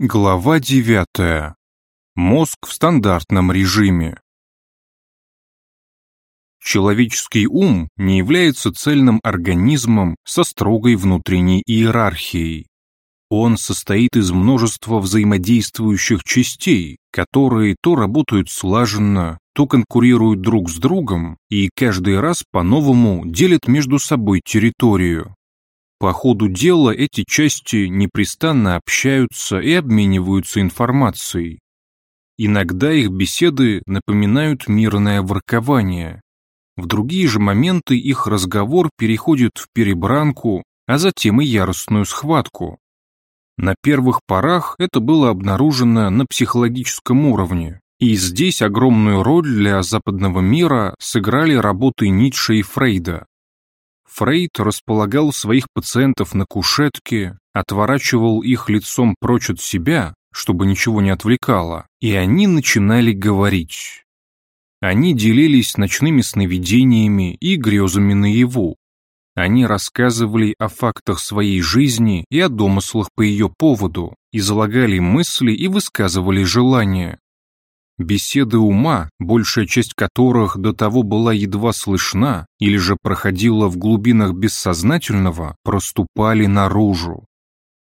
Глава 9. Мозг в стандартном режиме. Человеческий ум не является цельным организмом со строгой внутренней иерархией. Он состоит из множества взаимодействующих частей, которые то работают слаженно, то конкурируют друг с другом и каждый раз по-новому делят между собой территорию. По ходу дела эти части непрестанно общаются и обмениваются информацией. Иногда их беседы напоминают мирное воркование. В другие же моменты их разговор переходит в перебранку, а затем и яростную схватку. На первых порах это было обнаружено на психологическом уровне, и здесь огромную роль для западного мира сыграли работы Ницше и Фрейда. Фрейд располагал своих пациентов на кушетке, отворачивал их лицом прочь от себя, чтобы ничего не отвлекало, и они начинали говорить. Они делились ночными сновидениями и грезами наяву. Они рассказывали о фактах своей жизни и о домыслах по ее поводу, излагали мысли и высказывали желания. Беседы ума, большая часть которых до того была едва слышна или же проходила в глубинах бессознательного, проступали наружу.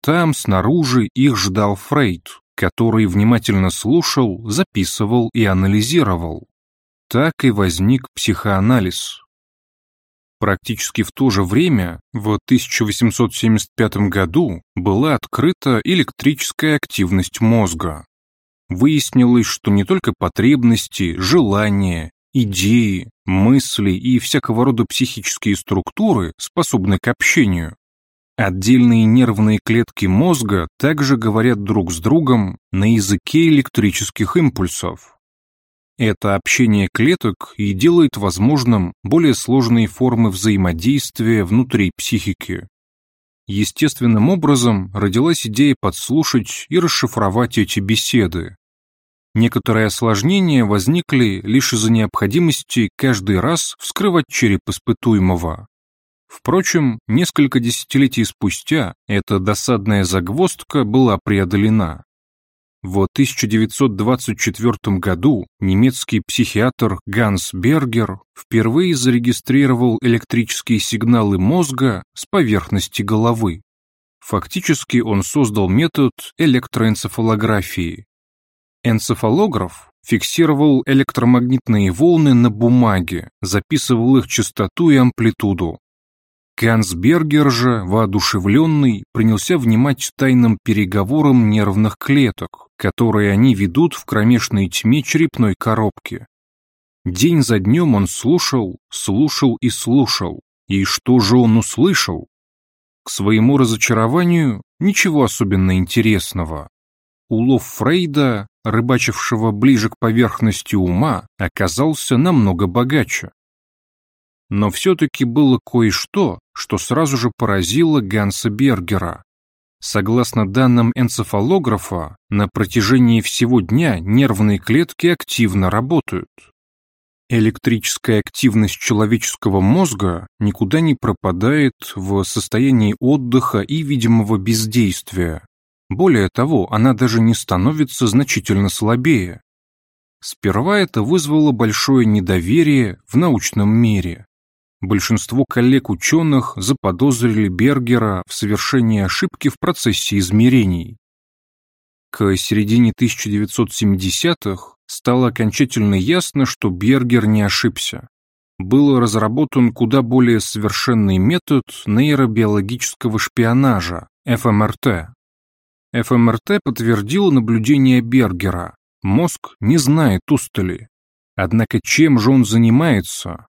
Там, снаружи, их ждал Фрейд, который внимательно слушал, записывал и анализировал. Так и возник психоанализ. Практически в то же время, в 1875 году, была открыта электрическая активность мозга. Выяснилось, что не только потребности, желания, идеи, мысли и всякого рода психические структуры способны к общению. Отдельные нервные клетки мозга также говорят друг с другом на языке электрических импульсов. Это общение клеток и делает возможным более сложные формы взаимодействия внутри психики. Естественным образом родилась идея подслушать и расшифровать эти беседы. Некоторые осложнения возникли лишь из-за необходимости каждый раз вскрывать череп испытуемого. Впрочем, несколько десятилетий спустя эта досадная загвоздка была преодолена. В 1924 году немецкий психиатр Ганс Бергер впервые зарегистрировал электрические сигналы мозга с поверхности головы. Фактически он создал метод электроэнцефалографии, Энцефалограф фиксировал электромагнитные волны на бумаге, записывал их частоту и амплитуду. Гансбергер же, воодушевленный, принялся внимать тайным переговорам нервных клеток, которые они ведут в кромешной тьме черепной коробки. День за днем он слушал, слушал и слушал. И что же он услышал? К своему разочарованию, ничего особенно интересного. Улов Фрейда рыбачившего ближе к поверхности ума, оказался намного богаче. Но все-таки было кое-что, что сразу же поразило Ганса Бергера. Согласно данным энцефалографа, на протяжении всего дня нервные клетки активно работают. Электрическая активность человеческого мозга никуда не пропадает в состоянии отдыха и видимого бездействия, более того, она даже не становится значительно слабее. Сперва это вызвало большое недоверие в научном мире. Большинство коллег-ученых заподозрили Бергера в совершении ошибки в процессе измерений. К середине 1970-х стало окончательно ясно, что Бергер не ошибся. Был разработан куда более совершенный метод нейробиологического шпионажа, ФМРТ. ФМРТ подтвердил наблюдение Бергера. Мозг не знает устали. Однако чем же он занимается?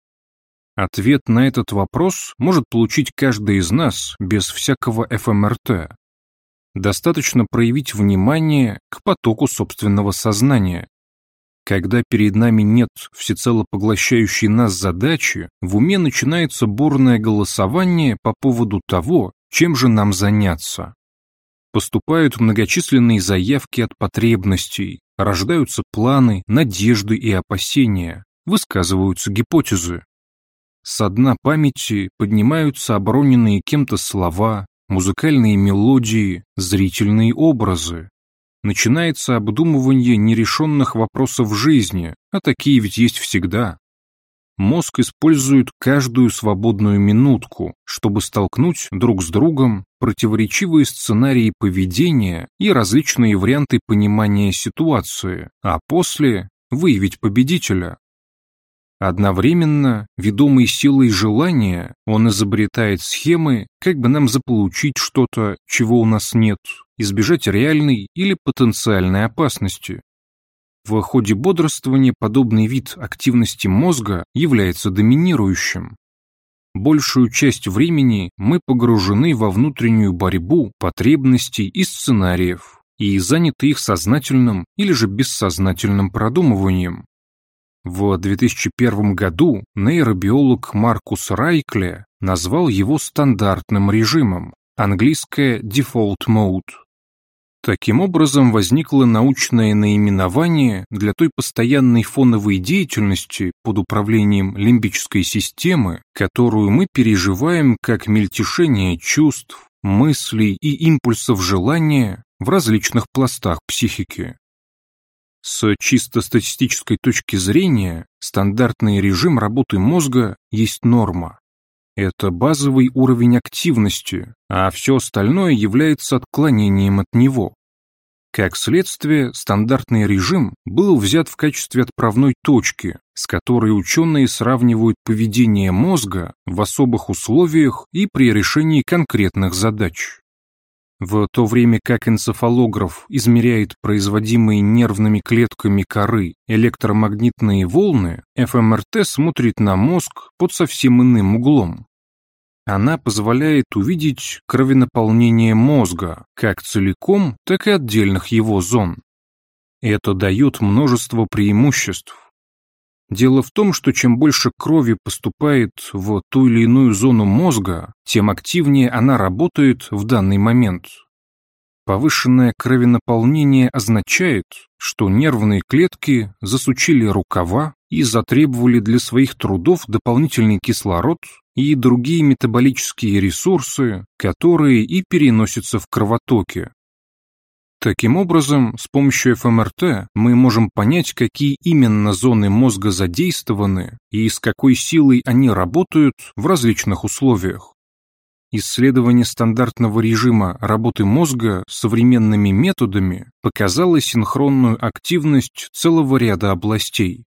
Ответ на этот вопрос может получить каждый из нас без всякого ФМРТ. Достаточно проявить внимание к потоку собственного сознания. Когда перед нами нет всецело поглощающей нас задачи, в уме начинается бурное голосование по поводу того, чем же нам заняться. Поступают многочисленные заявки от потребностей, рождаются планы, надежды и опасения, высказываются гипотезы. Со дна памяти поднимаются оброненные кем-то слова, музыкальные мелодии, зрительные образы. начинается обдумывание нерешенных вопросов жизни, а такие ведь есть всегда. Мозг использует каждую свободную минутку, чтобы столкнуть друг с другом противоречивые сценарии поведения и различные варианты понимания ситуации, а после выявить победителя. Одновременно, ведомый силой желания, он изобретает схемы, как бы нам заполучить что-то, чего у нас нет, избежать реальной или потенциальной опасности. В ходе бодрствования подобный вид активности мозга является доминирующим. Большую часть времени мы погружены во внутреннюю борьбу потребностей и сценариев и заняты их сознательным или же бессознательным продумыванием. В 2001 году нейробиолог Маркус Райкле назвал его стандартным режимом, английское default mode. Таким образом возникло научное наименование для той постоянной фоновой деятельности под управлением лимбической системы, которую мы переживаем как мельтешение чувств, мыслей и импульсов желания в различных пластах психики. С чисто статистической точки зрения, стандартный режим работы мозга есть норма. Это базовый уровень активности, а все остальное является отклонением от него. Как следствие, стандартный режим был взят в качестве отправной точки, с которой ученые сравнивают поведение мозга в особых условиях и при решении конкретных задач. В то время как энцефалограф измеряет производимые нервными клетками коры электромагнитные волны, ФМРТ смотрит на мозг под совсем иным углом. Она позволяет увидеть кровенаполнение мозга, как целиком, так и отдельных его зон. Это дает множество преимуществ, Дело в том, что чем больше крови поступает в ту или иную зону мозга, тем активнее она работает в данный момент. Повышенное кровенаполнение означает, что нервные клетки засучили рукава и затребовали для своих трудов дополнительный кислород и другие метаболические ресурсы, которые и переносятся в кровотоке. Таким образом, с помощью ФМРТ мы можем понять, какие именно зоны мозга задействованы и с какой силой они работают в различных условиях. Исследование стандартного режима работы мозга современными методами показало синхронную активность целого ряда областей.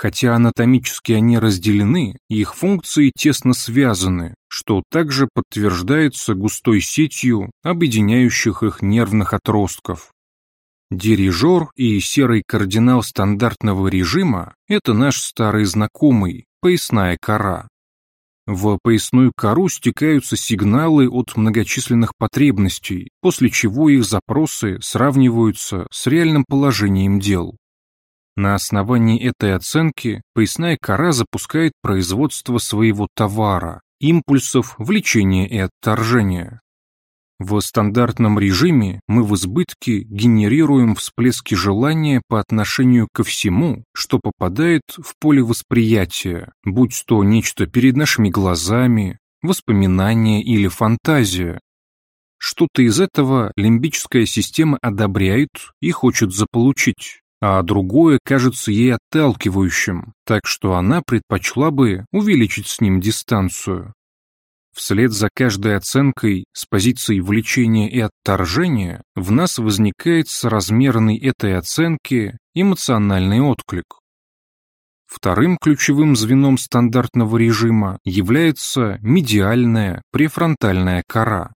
Хотя анатомически они разделены, их функции тесно связаны, что также подтверждается густой сетью объединяющих их нервных отростков. Дирижер и серый кардинал стандартного режима – это наш старый знакомый, поясная кора. В поясную кору стекаются сигналы от многочисленных потребностей, после чего их запросы сравниваются с реальным положением дел. На основании этой оценки поясная кора запускает производство своего товара, импульсов влечения и отторжения. В стандартном режиме мы в избытке генерируем всплески желания по отношению ко всему, что попадает в поле восприятия, будь то нечто перед нашими глазами, воспоминание или фантазия. Что-то из этого лимбическая система одобряет и хочет заполучить а другое кажется ей отталкивающим, так что она предпочла бы увеличить с ним дистанцию. Вслед за каждой оценкой с позиции влечения и отторжения в нас возникает соразмерный этой оценке эмоциональный отклик. Вторым ключевым звеном стандартного режима является медиальная префронтальная кора.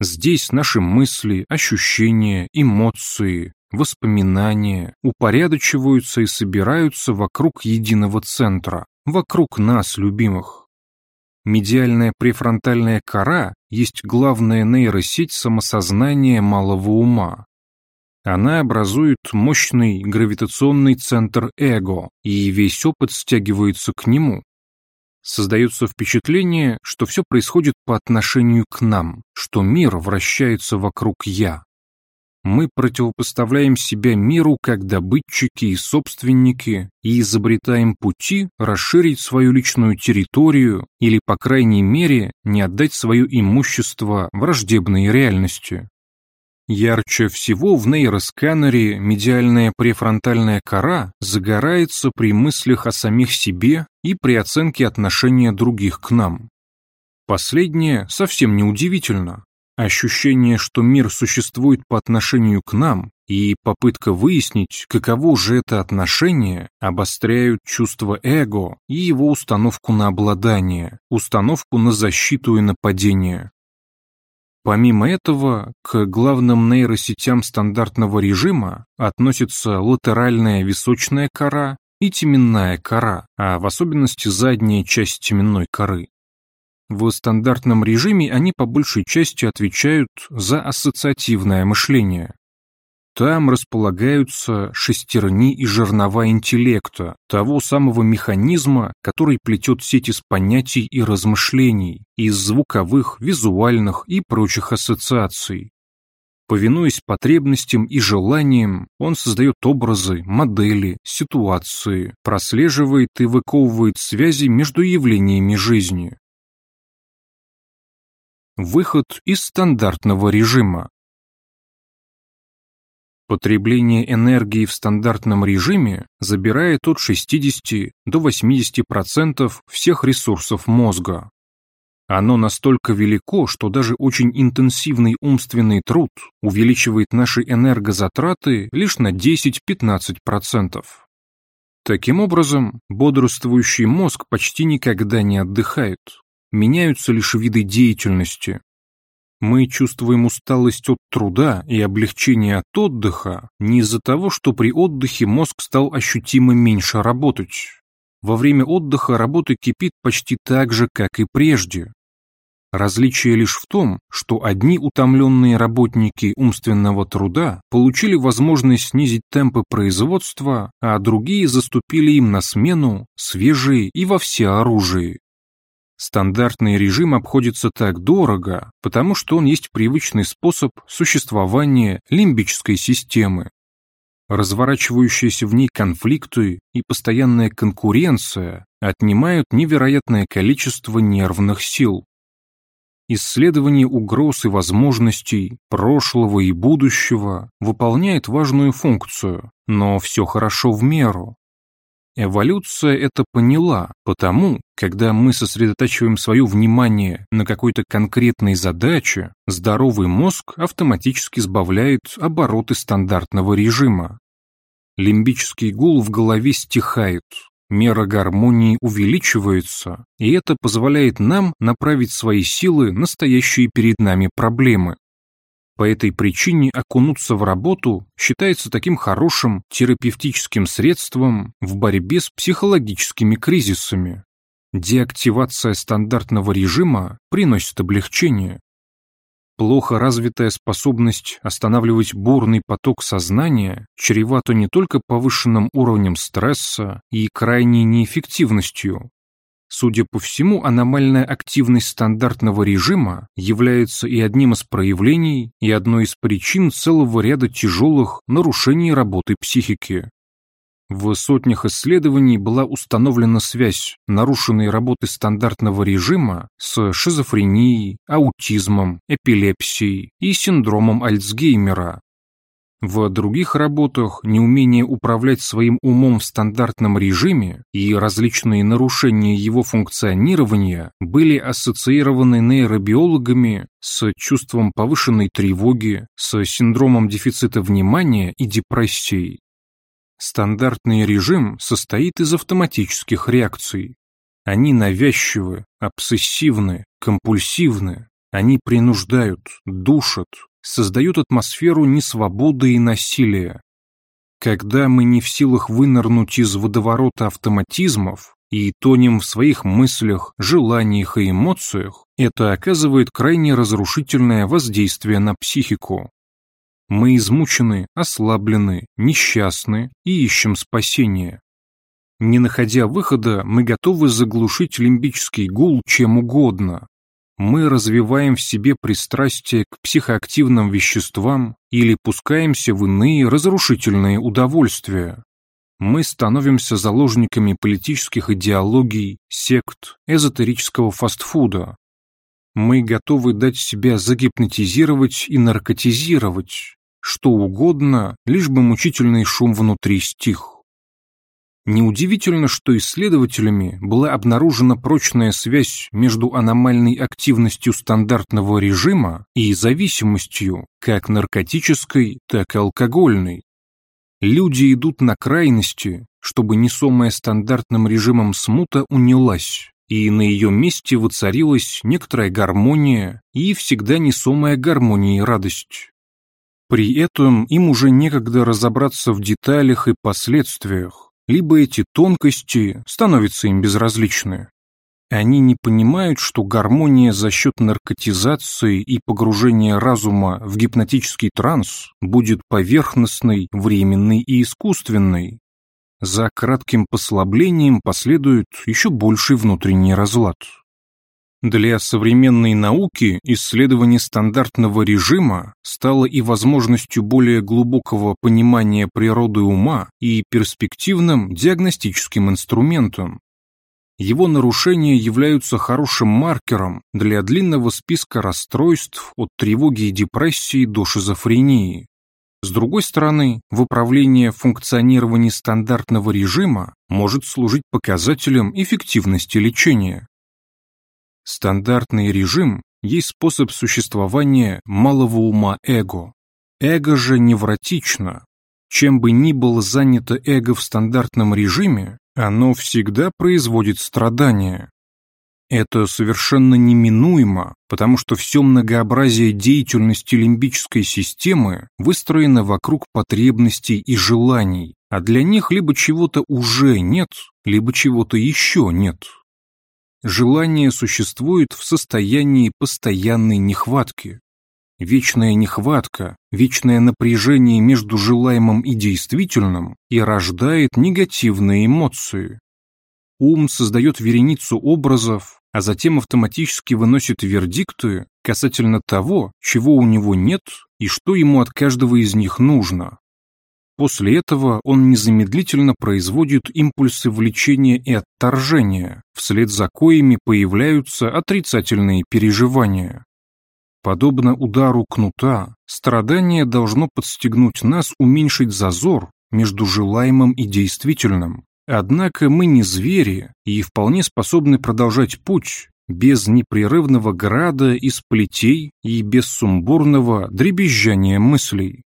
Здесь наши мысли, ощущения, эмоции, воспоминания упорядочиваются и собираются вокруг единого центра, вокруг нас, любимых. Медиальная префронтальная кора есть главная нейросеть самосознания малого ума. Она образует мощный гравитационный центр эго, и весь опыт стягивается к нему. Создается впечатление, что все происходит по отношению к нам, что мир вращается вокруг «я» мы противопоставляем себя миру как добытчики и собственники и изобретаем пути расширить свою личную территорию или, по крайней мере, не отдать свое имущество враждебной реальности. Ярче всего в нейросканере медиальная префронтальная кора загорается при мыслях о самих себе и при оценке отношения других к нам. Последнее совсем не удивительно. Ощущение, что мир существует по отношению к нам, и попытка выяснить, каково же это отношение, обостряют чувство эго и его установку на обладание, установку на защиту и нападение. Помимо этого, к главным нейросетям стандартного режима относятся латеральная височная кора и теменная кора, а в особенности задняя часть теменной коры. В стандартном режиме они по большей части отвечают за ассоциативное мышление. Там располагаются шестерни и жернова интеллекта, того самого механизма, который плетет сеть из понятий и размышлений, из звуковых, визуальных и прочих ассоциаций. Повинуясь потребностям и желаниям, он создает образы, модели, ситуации, прослеживает и выковывает связи между явлениями жизни, Выход из стандартного режима. Потребление энергии в стандартном режиме забирает от 60 до 80% всех ресурсов мозга. Оно настолько велико, что даже очень интенсивный умственный труд увеличивает наши энергозатраты лишь на 10-15%. Таким образом, бодрствующий мозг почти никогда не отдыхает, меняются лишь виды деятельности. Мы чувствуем усталость от труда и облегчение от отдыха не из-за того, что при отдыхе мозг стал ощутимо меньше работать. Во время отдыха работа кипит почти так же, как и прежде. Различие лишь в том, что одни утомленные работники умственного труда получили возможность снизить темпы производства, а другие заступили им на смену, свежие и во всеоружии. Стандартный режим обходится так дорого, потому что он есть привычный способ существования лимбической системы. Разворачивающиеся в ней конфликты и постоянная конкуренция отнимают невероятное количество нервных сил. Исследование угроз и возможностей прошлого и будущего выполняет важную функцию, но все хорошо в меру. Эволюция это поняла, потому, когда мы сосредотачиваем свое внимание на какой-то конкретной задаче, здоровый мозг автоматически сбавляет обороты стандартного режима. Лимбический гул в голове стихает, мера гармонии увеличивается, и это позволяет нам направить свои силы на стоящие перед нами проблемы. По этой причине окунуться в работу считается таким хорошим терапевтическим средством в борьбе с психологическими кризисами. Деактивация стандартного режима приносит облегчение. Плохо развитая способность останавливать бурный поток сознания чревата не только повышенным уровнем стресса и крайней неэффективностью, Судя по всему, аномальная активность стандартного режима является и одним из проявлений, и одной из причин целого ряда тяжелых нарушений работы психики. В сотнях исследований была установлена связь нарушенной работы стандартного режима с шизофренией, аутизмом, эпилепсией и синдромом Альцгеймера, в других работах неумение управлять своим умом в стандартном режиме и различные нарушения его функционирования были ассоциированы нейробиологами с чувством повышенной тревоги, с синдромом дефицита внимания и депрессией. Стандартный режим состоит из автоматических реакций. Они навязчивы, обсессивны, компульсивны, они принуждают, душат, создают атмосферу несвободы и насилия. Когда мы не в силах вынырнуть из водоворота автоматизмов и тонем в своих мыслях, желаниях и эмоциях, это оказывает крайне разрушительное воздействие на психику. Мы измучены, ослаблены, несчастны и ищем спасения. Не находя выхода, мы готовы заглушить лимбический гул чем угодно, мы развиваем в себе пристрастие к психоактивным веществам или пускаемся в иные разрушительные удовольствия. Мы становимся заложниками политических идеологий, сект, эзотерического фастфуда. Мы готовы дать себя загипнотизировать и наркотизировать, что угодно, лишь бы мучительный шум внутри стих. Неудивительно, что исследователями была обнаружена прочная связь между аномальной активностью стандартного режима и зависимостью, как наркотической, так и алкогольной. Люди идут на крайности, чтобы несомая стандартным режимом смута унялась, и на ее месте воцарилась некоторая гармония и всегда несомая гармония и радость. При этом им уже некогда разобраться в деталях и последствиях, либо эти тонкости становятся им безразличны. Они не понимают, что гармония за счет наркотизации и погружения разума в гипнотический транс будет поверхностной, временной и искусственной. За кратким послаблением последует еще больший внутренний разлад. Для современной науки исследование стандартного режима стало и возможностью более глубокого понимания природы ума и перспективным диагностическим инструментом. Его нарушения являются хорошим маркером для длинного списка расстройств от тревоги и депрессии до шизофрении. С другой стороны, выправление функционирования стандартного режима может служить показателем эффективности лечения. Стандартный режим есть способ существования малого ума эго. Эго же невротично. Чем бы ни было занято эго в стандартном режиме, оно всегда производит страдания. Это совершенно неминуемо, потому что все многообразие деятельности лимбической системы выстроено вокруг потребностей и желаний, а для них либо чего-то уже нет, либо чего-то еще нет. Желание существует в состоянии постоянной нехватки. Вечная нехватка, вечное напряжение между желаемым и действительным и рождает негативные эмоции. Ум создает вереницу образов, а затем автоматически выносит вердикты касательно того, чего у него нет и что ему от каждого из них нужно. После этого он незамедлительно производит импульсы влечения и отторжения, вслед за коими появляются отрицательные переживания. Подобно удару кнута, страдание должно подстегнуть нас уменьшить зазор между желаемым и действительным. Однако мы не звери и вполне способны продолжать путь без непрерывного града из плетей и без сумбурного дребезжания мыслей.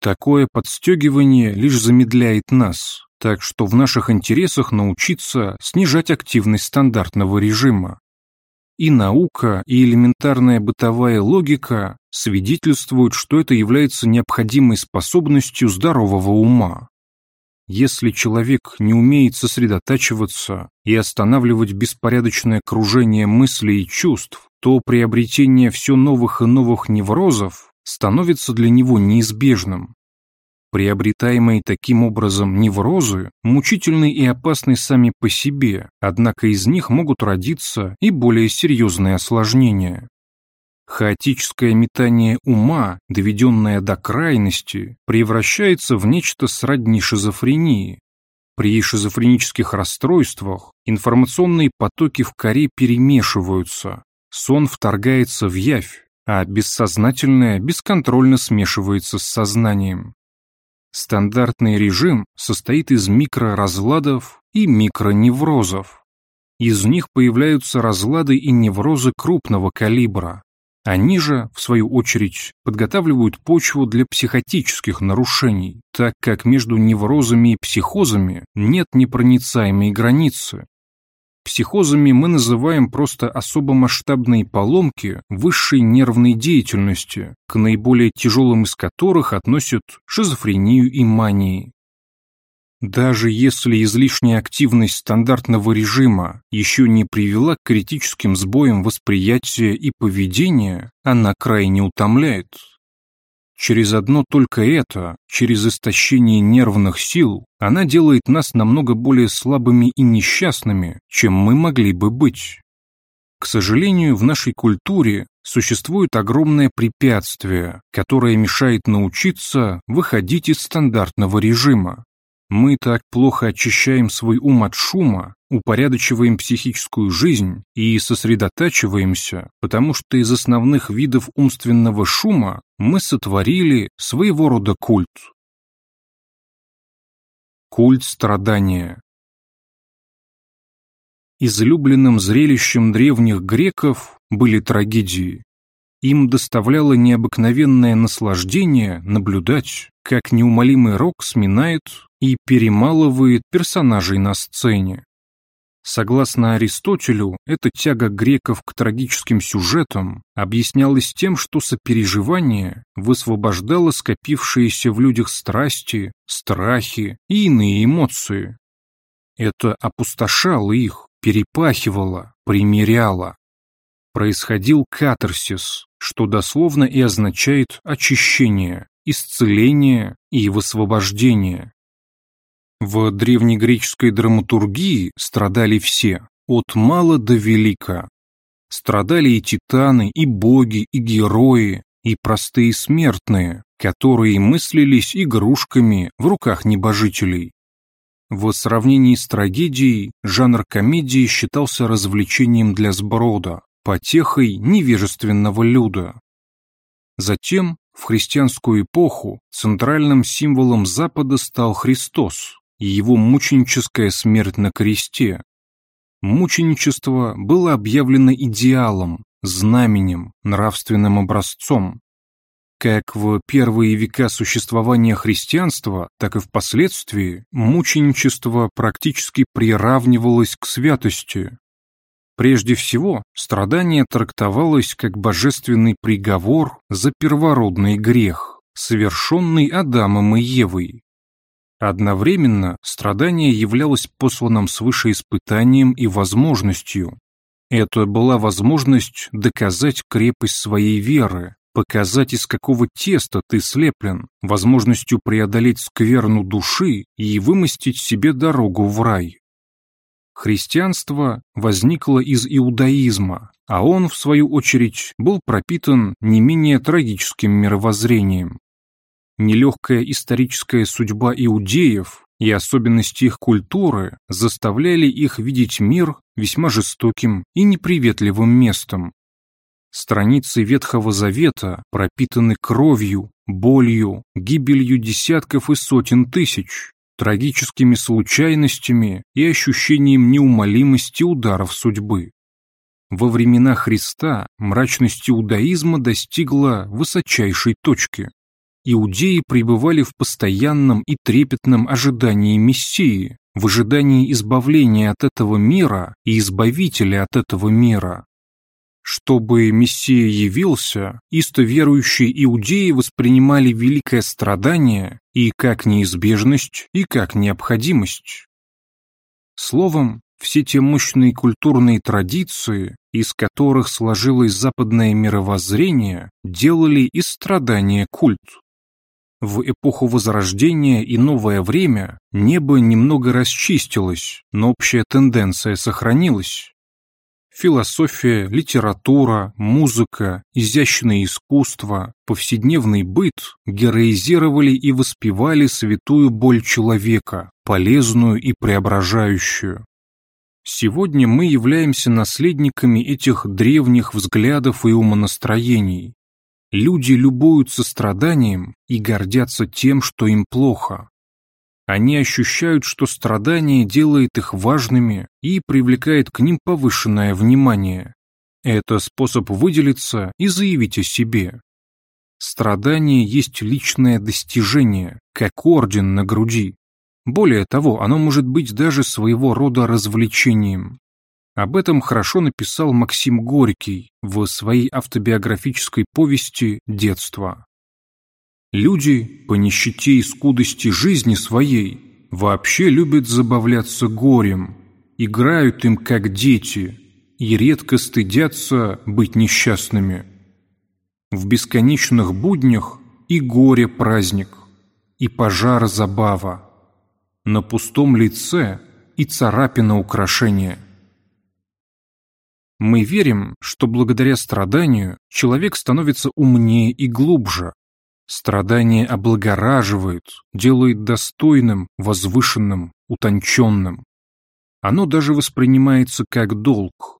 Такое подстегивание лишь замедляет нас, так что в наших интересах научиться снижать активность стандартного режима. И наука, и элементарная бытовая логика свидетельствуют, что это является необходимой способностью здорового ума. Если человек не умеет сосредотачиваться и останавливать беспорядочное кружение мыслей и чувств, то приобретение все новых и новых неврозов становится для него неизбежным. Приобретаемые таким образом неврозы мучительны и опасны сами по себе, однако из них могут родиться и более серьезные осложнения. Хаотическое метание ума, доведенное до крайности, превращается в нечто сродни шизофрении. При шизофренических расстройствах информационные потоки в коре перемешиваются, сон вторгается в явь, а бессознательное бесконтрольно смешивается с сознанием. Стандартный режим состоит из микроразладов и микроневрозов. Из них появляются разлады и неврозы крупного калибра. Они же, в свою очередь, подготавливают почву для психотических нарушений, так как между неврозами и психозами нет непроницаемой границы, Психозами мы называем просто особо масштабные поломки высшей нервной деятельности, к наиболее тяжелым из которых относят шизофрению и мании. Даже если излишняя активность стандартного режима еще не привела к критическим сбоям восприятия и поведения, она крайне утомляет. Через одно только это, через истощение нервных сил, она делает нас намного более слабыми и несчастными, чем мы могли бы быть. К сожалению, в нашей культуре существует огромное препятствие, которое мешает научиться выходить из стандартного режима. Мы так плохо очищаем свой ум от шума, упорядочиваем психическую жизнь и сосредотачиваемся, потому что из основных видов умственного шума мы сотворили своего рода культ. Культ страдания Излюбленным зрелищем древних греков были трагедии. Им доставляло необыкновенное наслаждение наблюдать, как неумолимый рок сминает и перемалывает персонажей на сцене. Согласно Аристотелю, эта тяга греков к трагическим сюжетам объяснялась тем, что сопереживание высвобождало скопившиеся в людях страсти, страхи и иные эмоции. Это опустошало их, перепахивало, примеряло. Происходил катарсис, что дословно и означает очищение, исцеление и высвобождение. В древнегреческой драматургии страдали все, от мала до велика. Страдали и титаны, и боги, и герои, и простые смертные, которые мыслились игрушками в руках небожителей. В сравнении с трагедией, жанр комедии считался развлечением для сброда, потехой невежественного люда. Затем, в христианскую эпоху, центральным символом Запада стал Христос, его мученическая смерть на кресте. Мученичество было объявлено идеалом, знаменем, нравственным образцом. Как в первые века существования христианства, так и впоследствии мученичество практически приравнивалось к святости. Прежде всего, страдание трактовалось как божественный приговор за первородный грех, совершенный Адамом и Евой, Одновременно страдание являлось посланным свыше испытанием и возможностью. Это была возможность доказать крепость своей веры, показать, из какого теста ты слеплен, возможностью преодолеть скверну души и вымостить себе дорогу в рай. Христианство возникло из иудаизма, а он, в свою очередь, был пропитан не менее трагическим мировоззрением. Нелегкая историческая судьба иудеев и особенности их культуры заставляли их видеть мир весьма жестоким и неприветливым местом. Страницы Ветхого Завета пропитаны кровью, болью, гибелью десятков и сотен тысяч, трагическими случайностями и ощущением неумолимости ударов судьбы. Во времена Христа мрачность иудаизма достигла высочайшей точки иудеи пребывали в постоянном и трепетном ожидании Мессии, в ожидании избавления от этого мира и избавителя от этого мира. Чтобы Мессия явился, исто верующие иудеи воспринимали великое страдание и как неизбежность, и как необходимость. Словом, все те мощные культурные традиции, из которых сложилось западное мировоззрение, делали из страдания культ. В эпоху Возрождения и новое время небо немного расчистилось, но общая тенденция сохранилась. Философия, литература, музыка, изящное искусство, повседневный быт героизировали и воспевали святую боль человека, полезную и преображающую. Сегодня мы являемся наследниками этих древних взглядов и умонастроений, Люди любуются страданием и гордятся тем, что им плохо. Они ощущают, что страдание делает их важными и привлекает к ним повышенное внимание. Это способ выделиться и заявить о себе. Страдание есть личное достижение, как орден на груди. Более того, оно может быть даже своего рода развлечением. Об этом хорошо написал Максим Горький в своей автобиографической повести «Детство». Люди, по нищете и скудости жизни своей, вообще любят забавляться горем, играют им как дети и редко стыдятся быть несчастными. В бесконечных буднях и горе праздник, и пожар забава, на пустом лице и царапина украшения – мы верим, что благодаря страданию человек становится умнее и глубже. Страдание облагораживает, делает достойным, возвышенным, утонченным. Оно даже воспринимается как долг.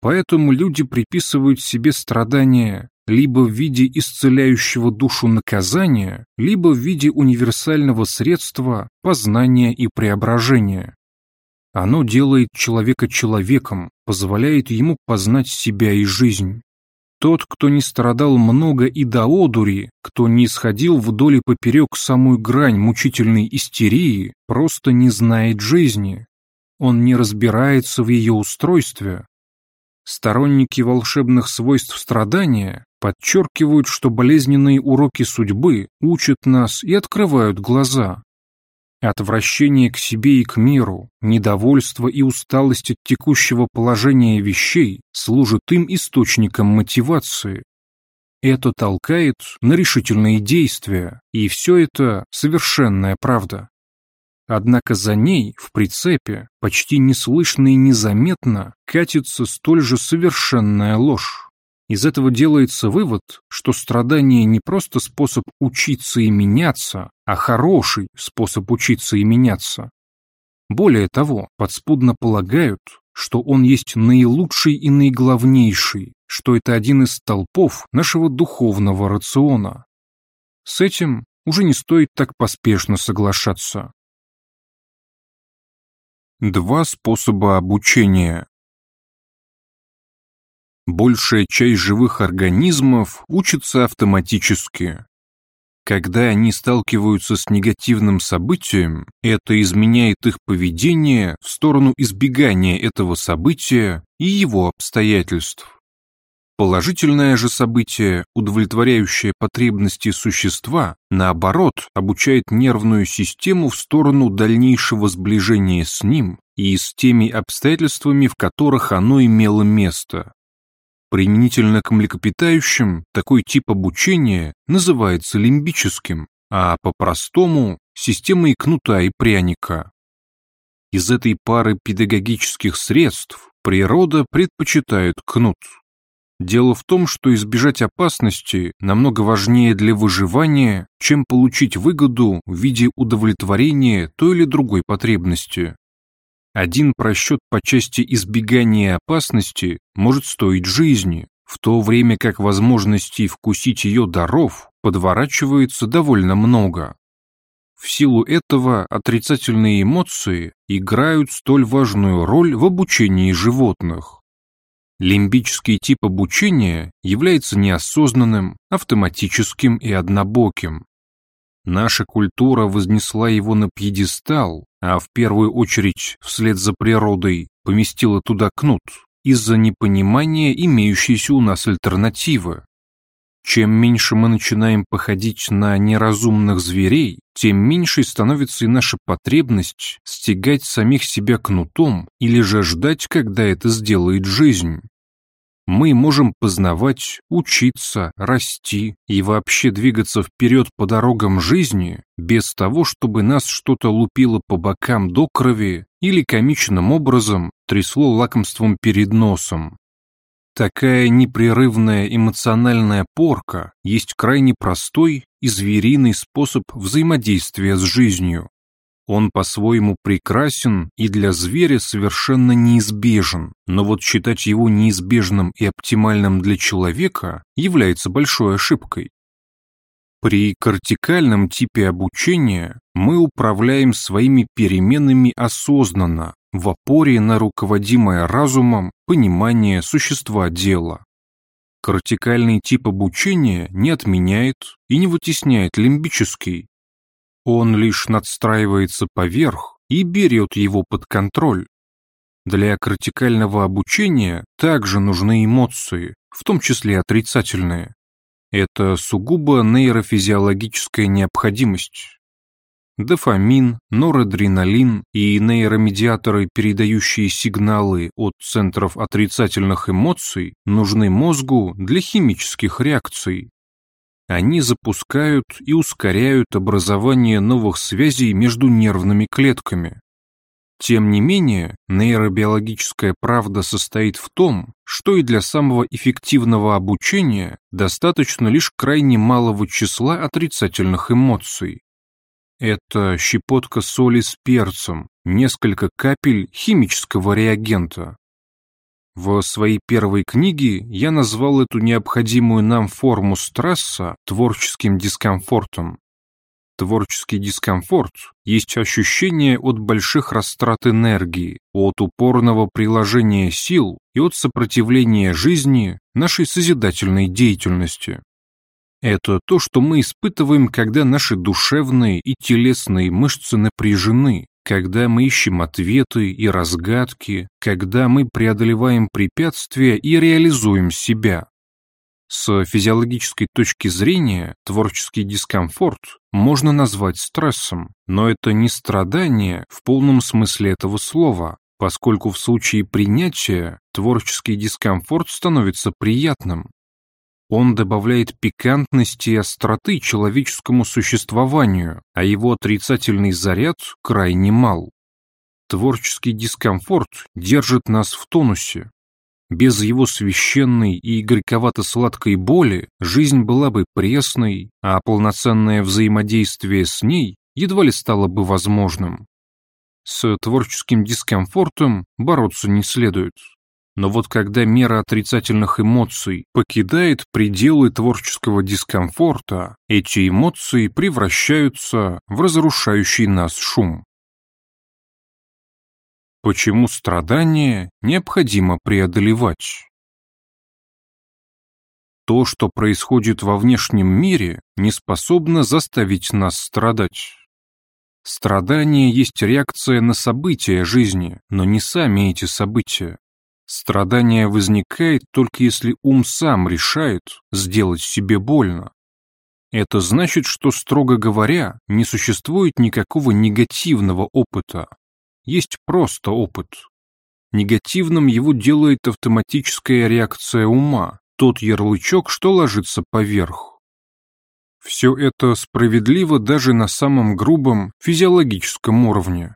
Поэтому люди приписывают себе страдания либо в виде исцеляющего душу наказания, либо в виде универсального средства познания и преображения. Оно делает человека человеком, позволяет ему познать себя и жизнь. Тот, кто не страдал много и до одури, кто не сходил вдоль и поперек самую грань мучительной истерии, просто не знает жизни. Он не разбирается в ее устройстве. Сторонники волшебных свойств страдания подчеркивают, что болезненные уроки судьбы учат нас и открывают глаза. Отвращение к себе и к миру, недовольство и усталость от текущего положения вещей служат им источником мотивации. Это толкает на решительные действия, и все это совершенная правда. Однако за ней, в прицепе, почти неслышно и незаметно, катится столь же совершенная ложь. Из этого делается вывод, что страдание не просто способ учиться и меняться, а хороший способ учиться и меняться. Более того, подспудно полагают, что он есть наилучший и наиглавнейший, что это один из столпов нашего духовного рациона. С этим уже не стоит так поспешно соглашаться. Два способа обучения Большая часть живых организмов учится автоматически. Когда они сталкиваются с негативным событием, это изменяет их поведение в сторону избегания этого события и его обстоятельств. Положительное же событие, удовлетворяющее потребности существа, наоборот, обучает нервную систему в сторону дальнейшего сближения с ним и с теми обстоятельствами, в которых оно имело место. Применительно к млекопитающим такой тип обучения называется лимбическим, а по-простому – системой кнута и пряника. Из этой пары педагогических средств природа предпочитает кнут. Дело в том, что избежать опасности намного важнее для выживания, чем получить выгоду в виде удовлетворения той или другой потребности. Один просчет по части избегания опасности может стоить жизни, в то время как возможностей вкусить ее даров подворачивается довольно много. В силу этого отрицательные эмоции играют столь важную роль в обучении животных. Лимбический тип обучения является неосознанным, автоматическим и однобоким. Наша культура вознесла его на пьедестал, а в первую очередь, вслед за природой, поместила туда кнут из-за непонимания имеющейся у нас альтернативы. Чем меньше мы начинаем походить на неразумных зверей, тем меньшей становится и наша потребность стегать самих себя кнутом или же ждать, когда это сделает жизнь мы можем познавать, учиться, расти и вообще двигаться вперед по дорогам жизни без того, чтобы нас что-то лупило по бокам до крови или комичным образом трясло лакомством перед носом. Такая непрерывная эмоциональная порка есть крайне простой и звериный способ взаимодействия с жизнью. Он по-своему прекрасен и для зверя совершенно неизбежен, но вот считать его неизбежным и оптимальным для человека является большой ошибкой. При кортикальном типе обучения мы управляем своими переменами осознанно, в опоре на руководимое разумом понимание существа дела. Кортикальный тип обучения не отменяет и не вытесняет лимбический, он лишь надстраивается поверх и берет его под контроль. Для критикального обучения также нужны эмоции, в том числе отрицательные. Это сугубо нейрофизиологическая необходимость. Дофамин, норадреналин и нейромедиаторы, передающие сигналы от центров отрицательных эмоций, нужны мозгу для химических реакций, они запускают и ускоряют образование новых связей между нервными клетками. Тем не менее, нейробиологическая правда состоит в том, что и для самого эффективного обучения достаточно лишь крайне малого числа отрицательных эмоций. Это щепотка соли с перцем, несколько капель химического реагента. В своей первой книге я назвал эту необходимую нам форму стресса творческим дискомфортом. Творческий дискомфорт есть ощущение от больших растрат энергии, от упорного приложения сил и от сопротивления жизни нашей созидательной деятельности. Это то, что мы испытываем, когда наши душевные и телесные мышцы напряжены, когда мы ищем ответы и разгадки, когда мы преодолеваем препятствия и реализуем себя. С физиологической точки зрения творческий дискомфорт можно назвать стрессом, но это не страдание в полном смысле этого слова, поскольку в случае принятия творческий дискомфорт становится приятным. Он добавляет пикантности и остроты человеческому существованию, а его отрицательный заряд крайне мал. Творческий дискомфорт держит нас в тонусе, без его священной и горьковато-сладкой боли жизнь была бы пресной, а полноценное взаимодействие с ней едва ли стало бы возможным. С творческим дискомфортом бороться не следует. Но вот когда мера отрицательных эмоций покидает пределы творческого дискомфорта, эти эмоции превращаются в разрушающий нас шум почему страдания необходимо преодолевать. То, что происходит во внешнем мире, не способно заставить нас страдать. Страдание есть реакция на события жизни, но не сами эти события. Страдание возникает только если ум сам решает сделать себе больно. Это значит, что, строго говоря, не существует никакого негативного опыта, есть просто опыт. Негативным его делает автоматическая реакция ума, тот ярлычок, что ложится поверх. Все это справедливо даже на самом грубом физиологическом уровне.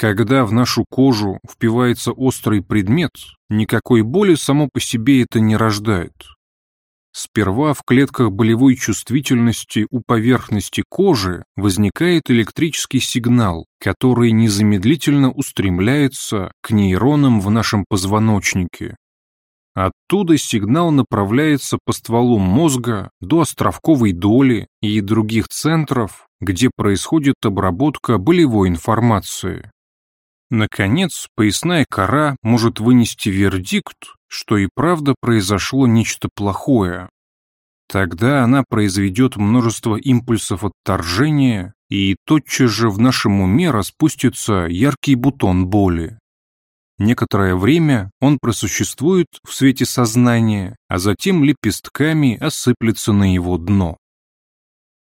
Когда в нашу кожу впивается острый предмет, никакой боли само по себе это не рождает. Сперва в клетках болевой чувствительности у поверхности кожи возникает электрический сигнал, который незамедлительно устремляется к нейронам в нашем позвоночнике. Оттуда сигнал направляется по стволу мозга до островковой доли и других центров, где происходит обработка болевой информации. Наконец, поясная кора может вынести вердикт, что и правда произошло нечто плохое. Тогда она произведет множество импульсов отторжения, и тотчас же в нашем уме распустится яркий бутон боли. Некоторое время он просуществует в свете сознания, а затем лепестками осыплется на его дно.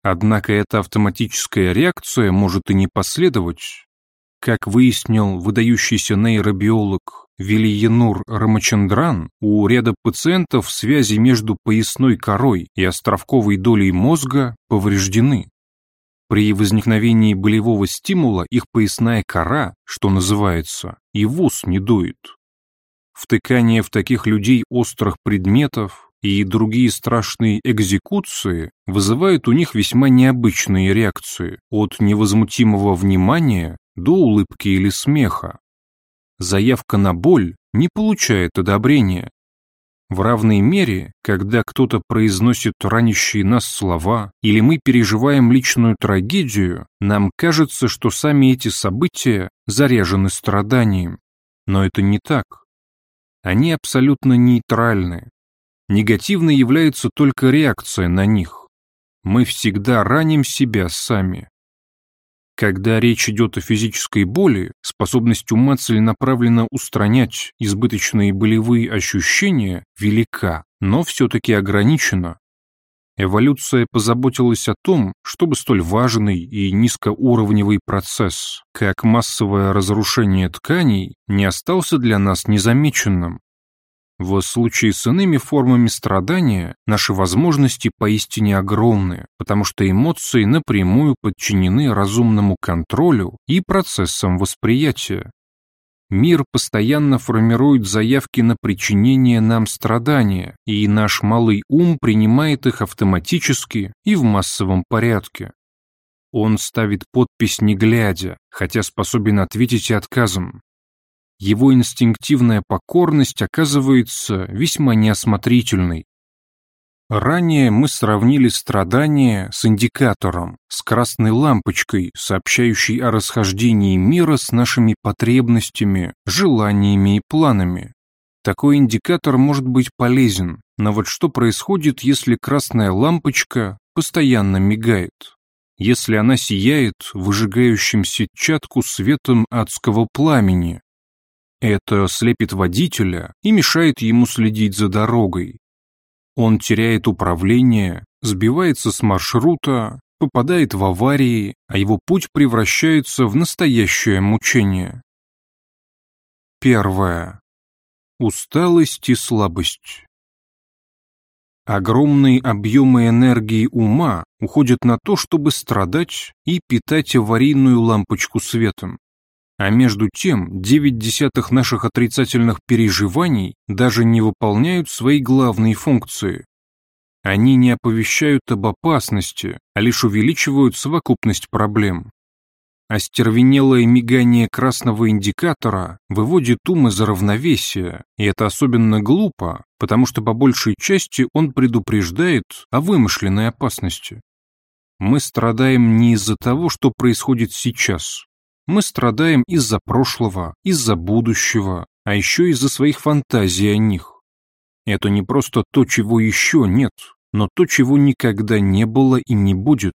Однако эта автоматическая реакция может и не последовать, как выяснил выдающийся нейробиолог Вильянур Рамачандран, у ряда пациентов связи между поясной корой и островковой долей мозга повреждены. При возникновении болевого стимула их поясная кора, что называется, и в ус не дует. Втыкание в таких людей острых предметов и другие страшные экзекуции вызывают у них весьма необычные реакции, от невозмутимого внимания до улыбки или смеха. Заявка на боль не получает одобрения. В равной мере, когда кто-то произносит ранящие нас слова или мы переживаем личную трагедию, нам кажется, что сами эти события заряжены страданием. Но это не так. Они абсолютно нейтральны. Негативной является только реакция на них. Мы всегда раним себя сами. Когда речь идет о физической боли, способность ума целенаправленно устранять избыточные болевые ощущения велика, но все-таки ограничена. Эволюция позаботилась о том, чтобы столь важный и низкоуровневый процесс, как массовое разрушение тканей, не остался для нас незамеченным. В случае с иными формами страдания наши возможности поистине огромны, потому что эмоции напрямую подчинены разумному контролю и процессам восприятия. Мир постоянно формирует заявки на причинение нам страдания, и наш малый ум принимает их автоматически и в массовом порядке. Он ставит подпись не глядя, хотя способен ответить и отказом. Его инстинктивная покорность оказывается весьма неосмотрительной. Ранее мы сравнили страдания с индикатором, с красной лампочкой, сообщающей о расхождении мира с нашими потребностями, желаниями и планами. Такой индикатор может быть полезен, но вот что происходит, если красная лампочка постоянно мигает? Если она сияет выжигающим сетчатку светом адского пламени? Это слепит водителя и мешает ему следить за дорогой, он теряет управление, сбивается с маршрута, попадает в аварии, а его путь превращается в настоящее мучение. Первое. Усталость и слабость. Огромные объемы энергии ума уходят на то, чтобы страдать и питать аварийную лампочку светом. А между тем, девять десятых наших отрицательных переживаний даже не выполняют свои главные функции. Они не оповещают об опасности, а лишь увеличивают совокупность проблем. Остервенелое мигание красного индикатора выводит ум из равновесия, и это особенно глупо, потому что по большей части он предупреждает о вымышленной опасности. Мы страдаем не из-за того, что происходит сейчас, мы страдаем из-за прошлого, из-за будущего, а еще из-за своих фантазий о них. Это не просто то, чего еще нет, но то, чего никогда не было и не будет.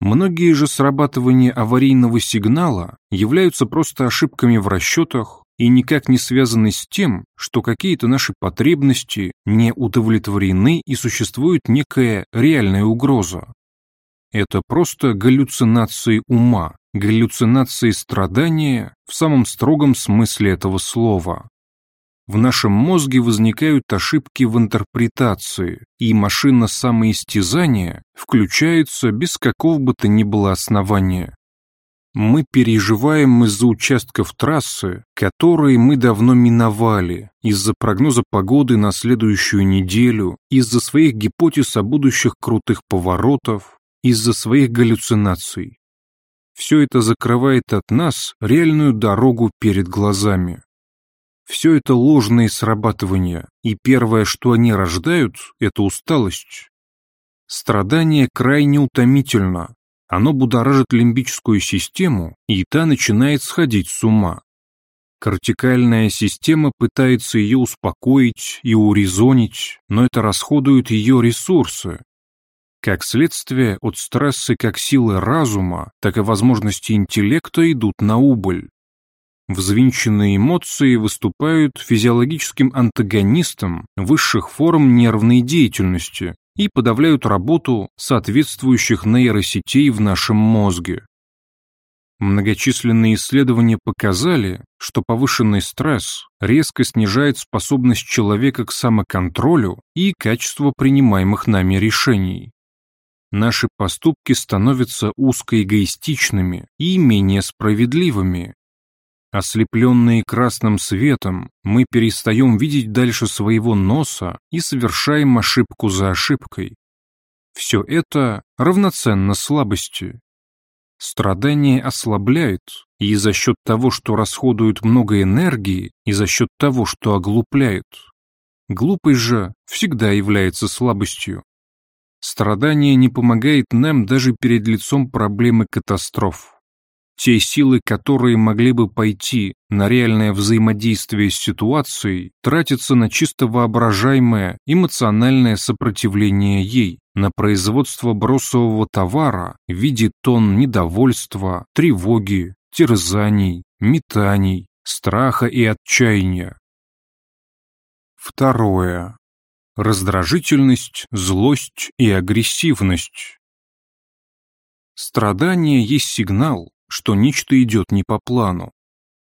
Многие же срабатывания аварийного сигнала являются просто ошибками в расчетах и никак не связаны с тем, что какие-то наши потребности не удовлетворены и существует некая реальная угроза. Это просто галлюцинации ума, галлюцинации страдания в самом строгом смысле этого слова. В нашем мозге возникают ошибки в интерпретации, и машина самоистязания включается без какого бы то ни было основания. Мы переживаем из-за участков трассы, которые мы давно миновали, из-за прогноза погоды на следующую неделю, из-за своих гипотез о будущих крутых поворотов, из-за своих галлюцинаций. Все это закрывает от нас реальную дорогу перед глазами. Все это ложные срабатывания, и первое, что они рождают, это усталость. Страдание крайне утомительно. Оно будоражит лимбическую систему, и та начинает сходить с ума. Кортикальная система пытается ее успокоить и урезонить, но это расходует ее ресурсы, как следствие, от стресса как силы разума, так и возможности интеллекта идут на убыль. Взвинченные эмоции выступают физиологическим антагонистом высших форм нервной деятельности и подавляют работу соответствующих нейросетей в нашем мозге. Многочисленные исследования показали, что повышенный стресс резко снижает способность человека к самоконтролю и качество принимаемых нами решений наши поступки становятся узкоэгоистичными и менее справедливыми. Ослепленные красным светом, мы перестаем видеть дальше своего носа и совершаем ошибку за ошибкой. Все это равноценно слабости. Страдание ослабляет, и за счет того, что расходует много энергии, и за счет того, что оглупляет. Глупость же всегда является слабостью. Страдание не помогает нам даже перед лицом проблемы катастроф. Те силы, которые могли бы пойти на реальное взаимодействие с ситуацией, тратятся на чисто воображаемое эмоциональное сопротивление ей, на производство бросового товара в виде тонн недовольства, тревоги, терзаний, метаний, страха и отчаяния. Второе раздражительность, злость и агрессивность. Страдание есть сигнал, что нечто идет не по плану.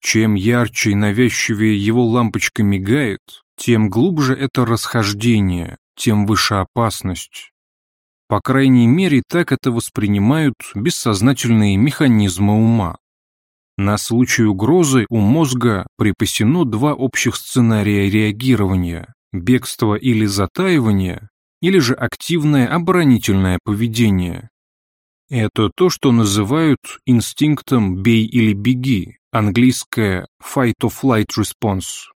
Чем ярче и навязчивее его лампочка мигает, тем глубже это расхождение, тем выше опасность. По крайней мере, так это воспринимают бессознательные механизмы ума. На случай угрозы у мозга припасено два общих сценария реагирования – бегство или затаивание, или же активное оборонительное поведение. Это то, что называют инстинктом «бей или беги», английское «fight or flight response».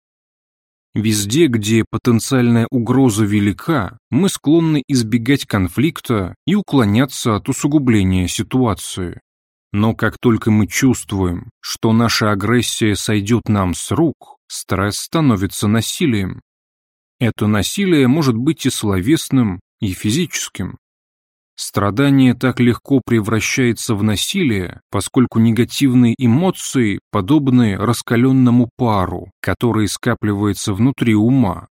Везде, где потенциальная угроза велика, мы склонны избегать конфликта и уклоняться от усугубления ситуации. Но как только мы чувствуем, что наша агрессия сойдет нам с рук, стресс становится насилием. Это насилие может быть и словесным, и физическим. Страдание так легко превращается в насилие, поскольку негативные эмоции подобны раскаленному пару, который скапливается внутри ума.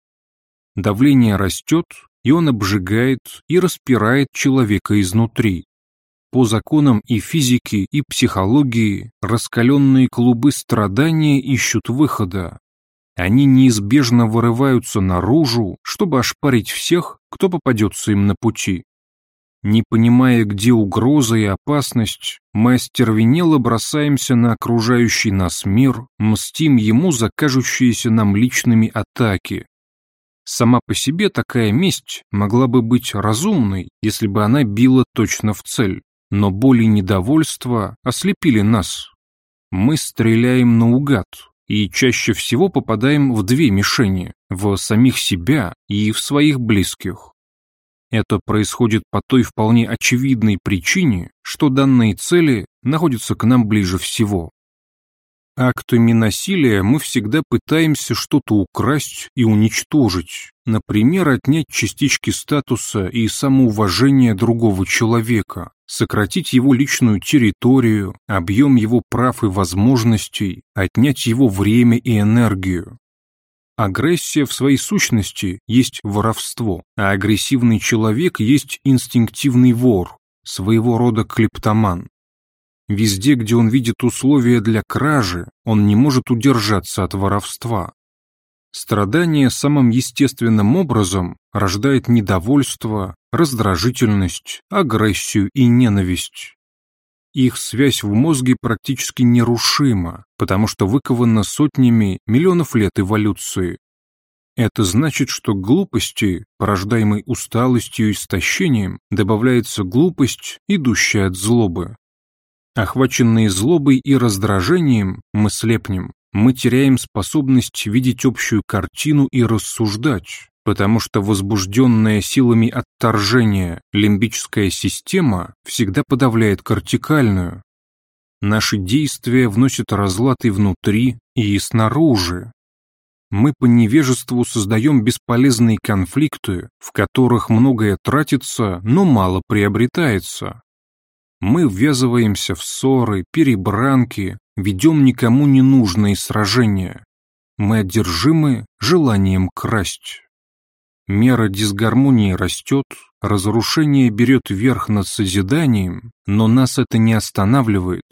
Давление растет, и он обжигает и распирает человека изнутри. По законам и физики, и психологии раскаленные клубы страдания ищут выхода. Они неизбежно вырываются наружу, чтобы ошпарить всех, кто попадется им на пути. Не понимая, где угроза и опасность, мы остервенело бросаемся на окружающий нас мир, мстим ему за кажущиеся нам личными атаки. Сама по себе такая месть могла бы быть разумной, если бы она била точно в цель, но боль и недовольство ослепили нас. Мы стреляем наугад и чаще всего попадаем в две мишени – в самих себя и в своих близких. Это происходит по той вполне очевидной причине, что данные цели находятся к нам ближе всего. Актами насилия мы всегда пытаемся что-то украсть и уничтожить, например, отнять частички статуса и самоуважения другого человека, сократить его личную территорию, объем его прав и возможностей, отнять его время и энергию. Агрессия в своей сущности есть воровство, а агрессивный человек есть инстинктивный вор, своего рода клептоман. Везде, где он видит условия для кражи, он не может удержаться от воровства. Страдание самым естественным образом рождает недовольство, раздражительность, агрессию и ненависть. Их связь в мозге практически нерушима, потому что выкована сотнями миллионов лет эволюции. Это значит, что глупости, порождаемой усталостью и истощением, добавляется глупость, идущая от злобы. Охваченные злобой и раздражением, мы слепнем, мы теряем способность видеть общую картину и рассуждать, потому что возбужденная силами отторжения лимбическая система всегда подавляет кортикальную. Наши действия вносят разлад и внутри, и снаружи. Мы по невежеству создаем бесполезные конфликты, в которых многое тратится, но мало приобретается. Мы ввязываемся в ссоры, перебранки, ведем никому не нужные сражения. Мы одержимы желанием красть. Мера дисгармонии растет, разрушение берет верх над созиданием, но нас это не останавливает.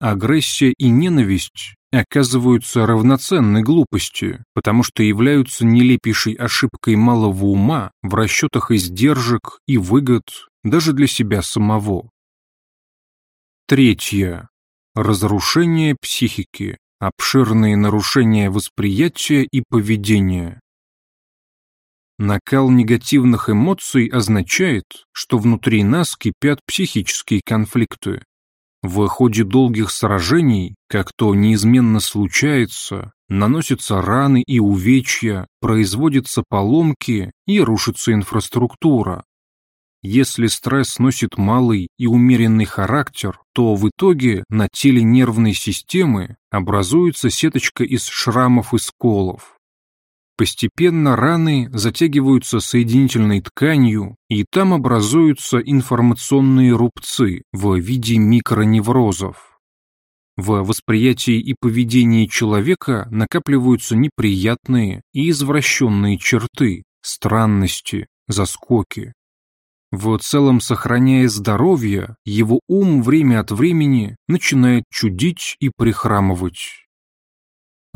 Агрессия и ненависть оказываются равноценной глупостью, потому что являются нелепейшей ошибкой малого ума в расчетах издержек и выгод даже для себя самого. Третье. Разрушение психики, обширные нарушения восприятия и поведения. Накал негативных эмоций означает, что внутри нас кипят психические конфликты. В ходе долгих сражений, как то неизменно случается, наносятся раны и увечья, производятся поломки и рушится инфраструктура. Если стресс носит малый и умеренный характер, то в итоге на теле нервной системы образуется сеточка из шрамов и сколов. Постепенно раны затягиваются соединительной тканью, и там образуются информационные рубцы в виде микроневрозов. В восприятии и поведении человека накапливаются неприятные и извращенные черты, странности, заскоки. В целом, сохраняя здоровье, его ум время от времени начинает чудить и прихрамывать.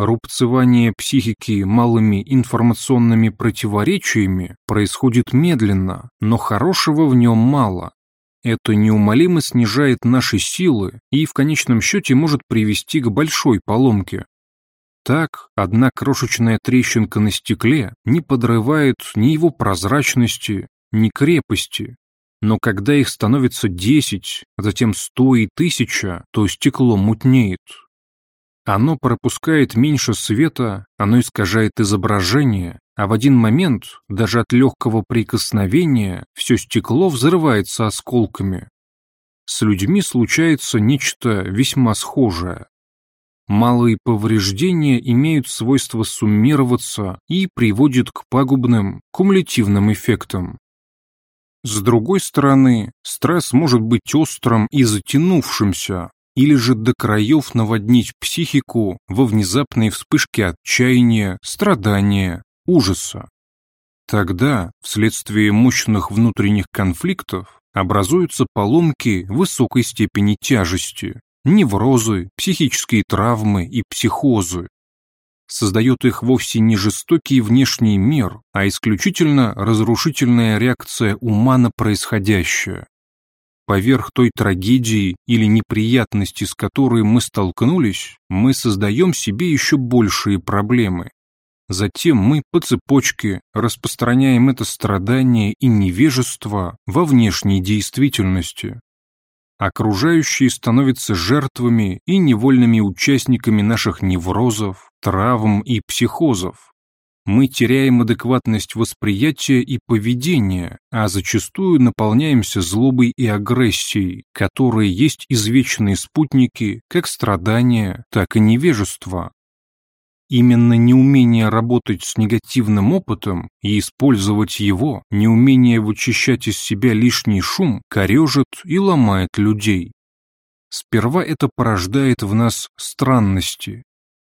Рубцевание психики малыми информационными противоречиями происходит медленно, но хорошего в нем мало. Это неумолимо снижает наши силы и в конечном счете может привести к большой поломке. Так, одна крошечная трещинка на стекле не подрывает ни его прозрачности, ни крепости. Но когда их становится десять, а затем сто и тысяча, то стекло мутнеет. Оно пропускает меньше света, оно искажает изображение, а в один момент, даже от легкого прикосновения, все стекло взрывается осколками. С людьми случается нечто весьма схожее. Малые повреждения имеют свойство суммироваться и приводят к пагубным, кумулятивным эффектам. С другой стороны, стресс может быть острым и затянувшимся, или же до краев наводнить психику во внезапной вспышке отчаяния, страдания, ужаса. Тогда, вследствие мощных внутренних конфликтов, образуются поломки высокой степени тяжести, неврозы, психические травмы и психозы. Создает их вовсе не жестокий внешний мир, а исключительно разрушительная реакция ума на происходящее. Поверх той трагедии или неприятности, с которой мы столкнулись, мы создаем себе еще большие проблемы. Затем мы по цепочке распространяем это страдание и невежество во внешней действительности. Окружающие становятся жертвами и невольными участниками наших неврозов, травм и психозов. Мы теряем адекватность восприятия и поведения, а зачастую наполняемся злобой и агрессией, которые есть извечные спутники как страдания, так и невежества. Именно неумение работать с негативным опытом и использовать его, неумение вычищать из себя лишний шум, корежит и ломает людей. Сперва это порождает в нас странности.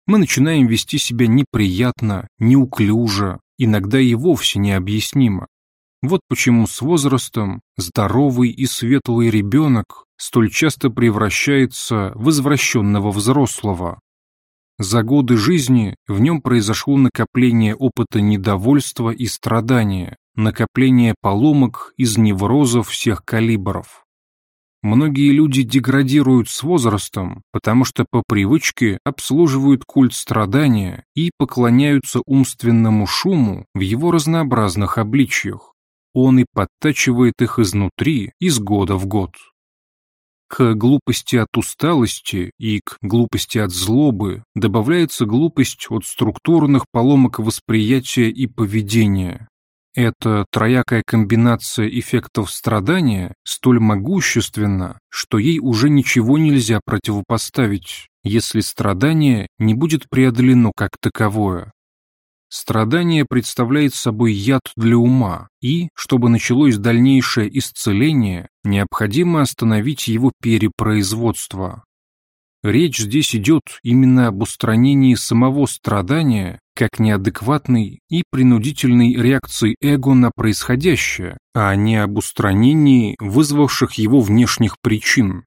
Мы начинаем вести себя неприятно, неуклюже, иногда и вовсе необъяснимо. Вот почему с возрастом здоровый и светлый ребенок столь часто превращается в извращенного взрослого, за годы жизни в нем произошло накопление опыта недовольства и страдания, накопление поломок из неврозов всех калибров. Многие люди деградируют с возрастом, потому что по привычке обслуживают культ страдания и поклоняются умственному шуму в его разнообразных обличьях. Он и подтачивает их изнутри из года в год. К глупости от усталости и к глупости от злобы добавляется глупость от структурных поломок восприятия и поведения. Эта троякая комбинация эффектов страдания столь могущественна, что ей уже ничего нельзя противопоставить, если страдание не будет преодолено как таковое. Страдание представляет собой яд для ума, и, чтобы началось дальнейшее исцеление, необходимо остановить его перепроизводство. Речь здесь идет именно об устранении самого страдания как неадекватной и принудительной реакции эго на происходящее, а не об устранении вызвавших его внешних причин.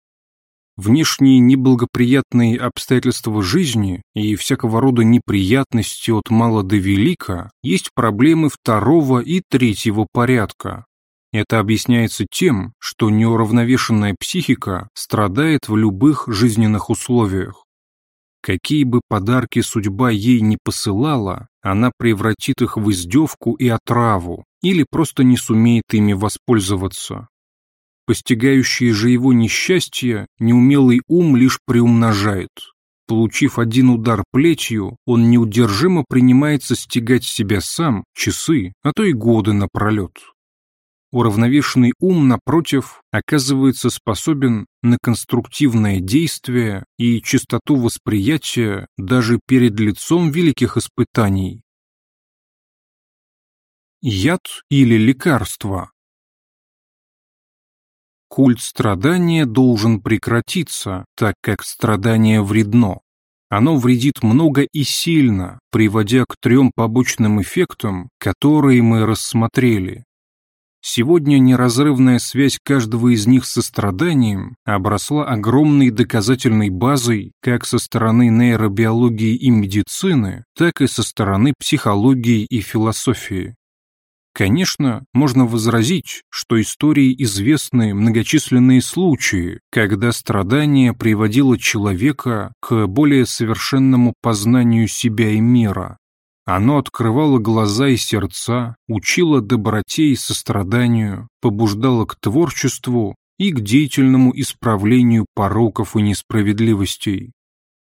Внешние неблагоприятные обстоятельства жизни и всякого рода неприятности от мала до велика есть проблемы второго и третьего порядка. Это объясняется тем, что неуравновешенная психика страдает в любых жизненных условиях. Какие бы подарки судьба ей не посылала, она превратит их в издевку и отраву или просто не сумеет ими воспользоваться. Постигающие же его несчастье, неумелый ум лишь приумножает. Получив один удар плетью, он неудержимо принимается стягать себя сам часы, а то и годы напролет. Уравновешенный ум, напротив, оказывается способен на конструктивное действие и чистоту восприятия даже перед лицом великих испытаний. Яд или лекарство Культ страдания должен прекратиться, так как страдание вредно. Оно вредит много и сильно, приводя к трем побочным эффектам, которые мы рассмотрели. Сегодня неразрывная связь каждого из них со страданием обросла огромной доказательной базой как со стороны нейробиологии и медицины, так и со стороны психологии и философии. Конечно, можно возразить, что истории известны многочисленные случаи, когда страдание приводило человека к более совершенному познанию себя и мира. Оно открывало глаза и сердца, учило доброте и состраданию, побуждало к творчеству и к деятельному исправлению пороков и несправедливостей.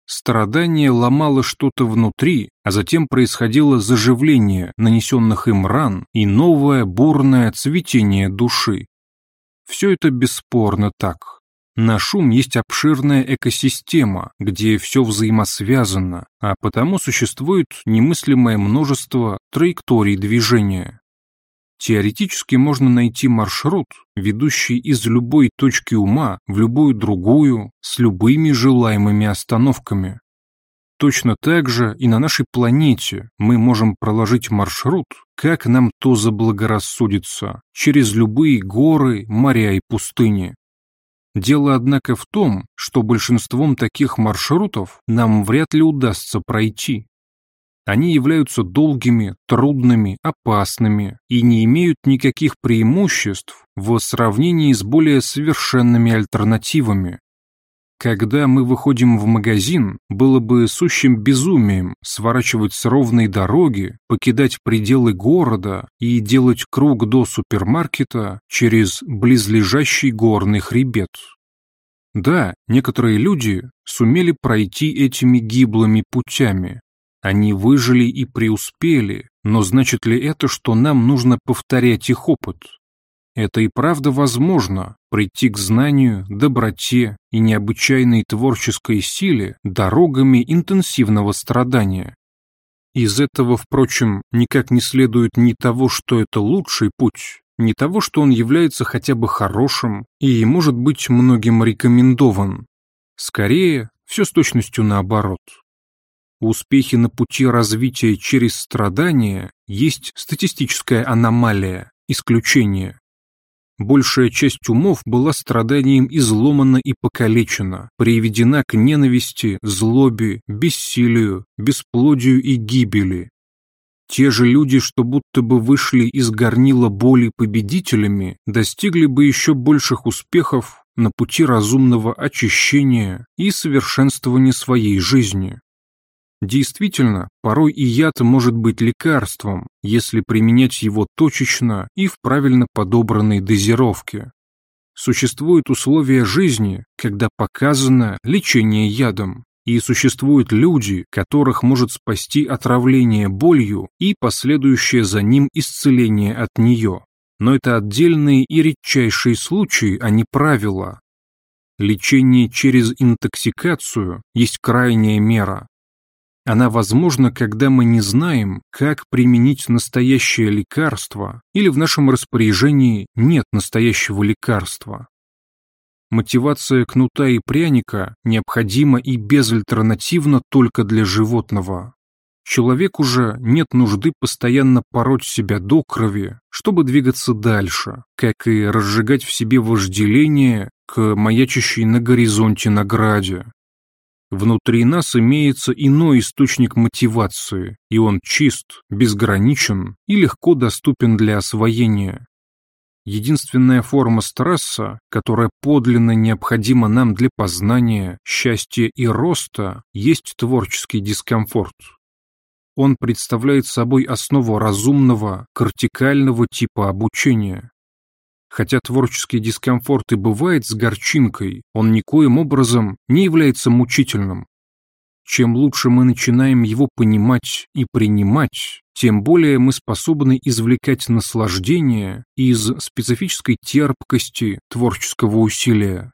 Страдание ломало что-то внутри, а затем происходило заживление нанесенных им ран и новое бурное цветение души. Все это бесспорно так. На шум есть обширная экосистема, где все взаимосвязано, а потому существует немыслимое множество траекторий движения. Теоретически можно найти маршрут, ведущий из любой точки ума в любую другую, с любыми желаемыми остановками. Точно так же и на нашей планете мы можем проложить маршрут, как нам то заблагорассудится, через любые горы, моря и пустыни. Дело, однако, в том, что большинством таких маршрутов нам вряд ли удастся пройти. Они являются долгими, трудными, опасными и не имеют никаких преимуществ в сравнении с более совершенными альтернативами. Когда мы выходим в магазин, было бы сущим безумием сворачивать с ровной дороги, покидать пределы города и делать круг до супермаркета через близлежащий горный хребет. Да, некоторые люди сумели пройти этими гиблыми путями, они выжили и преуспели, но значит ли это, что нам нужно повторять их опыт? Это и правда возможно – прийти к знанию, доброте и необычайной творческой силе дорогами интенсивного страдания. Из этого, впрочем, никак не следует ни того, что это лучший путь, ни того, что он является хотя бы хорошим и может быть многим рекомендован. Скорее, все с точностью наоборот. Успехи на пути развития через страдания есть статистическая аномалия, исключение. Большая часть умов была страданием изломана и покалечена, приведена к ненависти, злобе, бессилию, бесплодию и гибели. Те же люди, что будто бы вышли из горнила боли победителями, достигли бы еще больших успехов на пути разумного очищения и совершенствования своей жизни. Действительно, порой и яд может быть лекарством, если применять его точечно и в правильно подобранной дозировке. Существуют условия жизни, когда показано лечение ядом, и существуют люди, которых может спасти отравление болью и последующее за ним исцеление от нее. Но это отдельные и редчайшие случаи, а не правила. Лечение через интоксикацию есть крайняя мера, она возможна, когда мы не знаем, как применить настоящее лекарство или в нашем распоряжении нет настоящего лекарства. Мотивация кнута и пряника необходима и безальтернативна только для животного. Человеку же нет нужды постоянно пороть себя до крови, чтобы двигаться дальше, как и разжигать в себе вожделение к маячащей на горизонте награде. Внутри нас имеется иной источник мотивации, и он чист, безграничен и легко доступен для освоения. Единственная форма стресса, которая подлинно необходима нам для познания, счастья и роста, есть творческий дискомфорт. Он представляет собой основу разумного, кортикального типа обучения. Хотя творческий дискомфорт и бывает с горчинкой, он никоим образом не является мучительным. Чем лучше мы начинаем его понимать и принимать, тем более мы способны извлекать наслаждение из специфической терпкости творческого усилия.